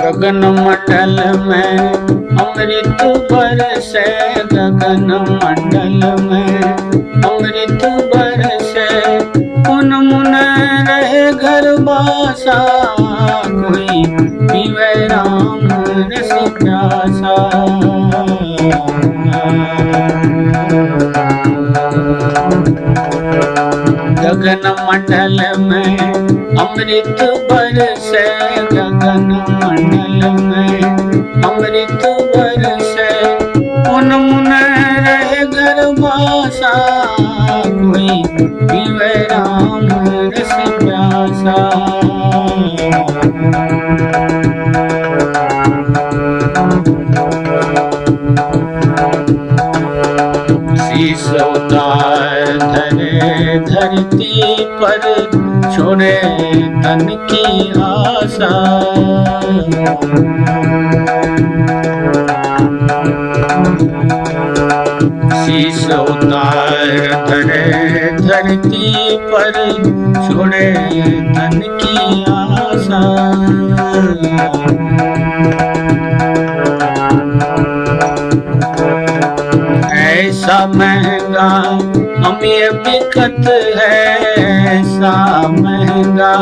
गगन मंडल में अमृत बरसे गगन मंडल में। अमृत बरसे उन मुन रहे घर बासा, कोई पीवे राम रस प्यासा। गगन मंडल में अमृत बरसे गगन मंडल में। अमृत बरसे उन मुन रहे बासा। कोई पीवे राम रस प्यासा। शीश उतार धरती पर छोड़े तन की आशा। शीश उतार धरे धरती पर छोड़े तन की आशा। ऐसा महँगा ये बिकत है ऐसा महँगा।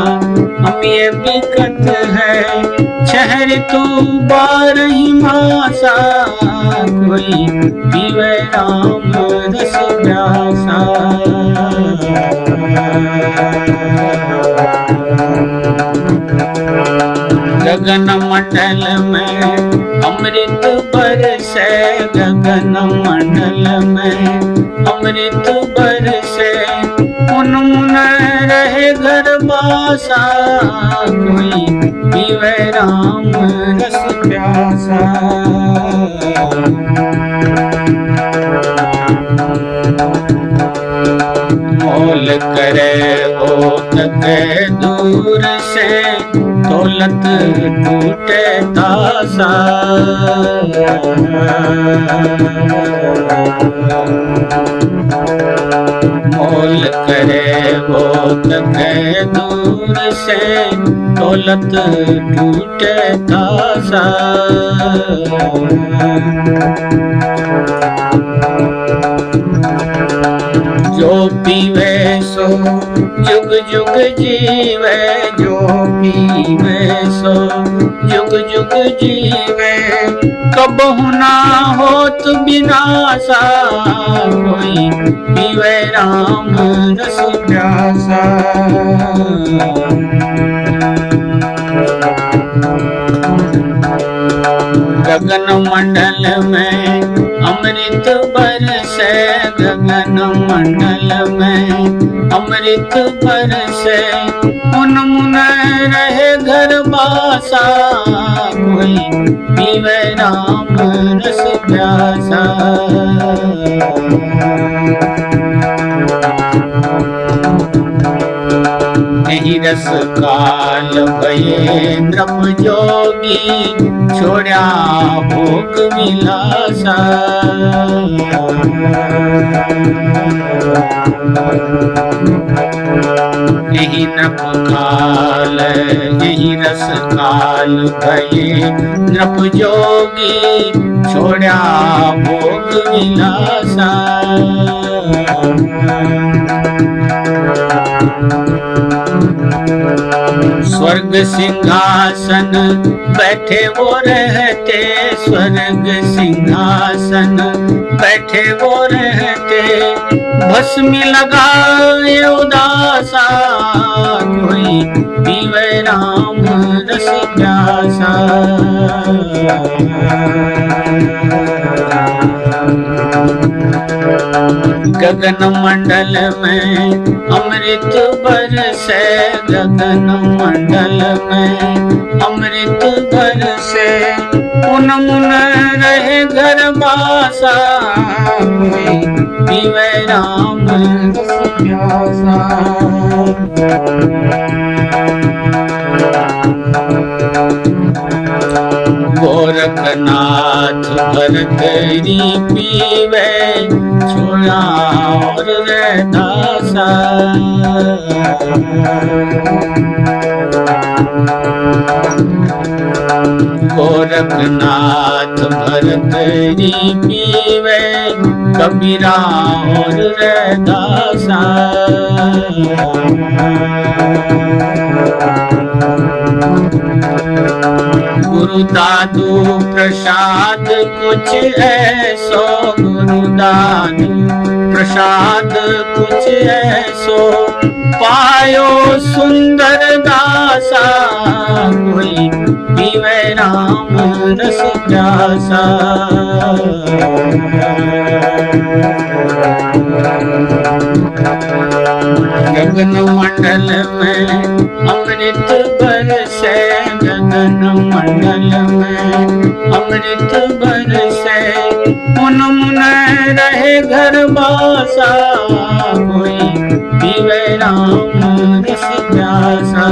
हम ये बिकत है शहर तो बार ही मासा। कोई पीवे राम रस प्यासा। गगन मंडल में अमृत बरसे। गगन मंडल में अमृत बासा कोई राम रस प्यासा। दौलत टूटे मोल करे वो तक दूर से दौलत टूटे तासा जो पीवे सो जुग जुग जीवे जो पीवे सो। जुग जुग जीवे कब ना होत विनाशा कोई पीवे राम रस प्यासा। गगन मंडल में अमृत बरसे गगन मंडल में। अमृत बरसे उन मुन रहे घर बासा, कोई पीवे राम रस प्यासा। रस काल नृप जोगी छोड़ा भोग विलासा यही नृप काल यही रस काल भये नृप जोगी छोड़ा भोग विलासा स्वर्ग सिंहासन बैठे वो रहते, स्वर्ग सिंहासन बैठे वो रहते। भस्मी लगाए उदासा, कोई पीवे राम रस प्यासा। गगन मंडल में, अमृत बरसे गगन मंडल में, अमृत बरसे उन मुन रहे घर बासा पीवे राम गोरखनाथ भरतरी पीवे छोड़ा और दासा गोरखनाथ भरत री पीवे कबीरा और रैदासा गुरु दादू प्रसाद कुछ ऐसो गुरु दादू प्रसाद कुछ ऐसो पायो सुंदर दासा। कोई पीवे राम रस गगन मंडल में अमृत बरसे। गगन मंडल में अमृत बरसे। मुन मुन रहे घर बासा कोई पीवे राम प्यासा।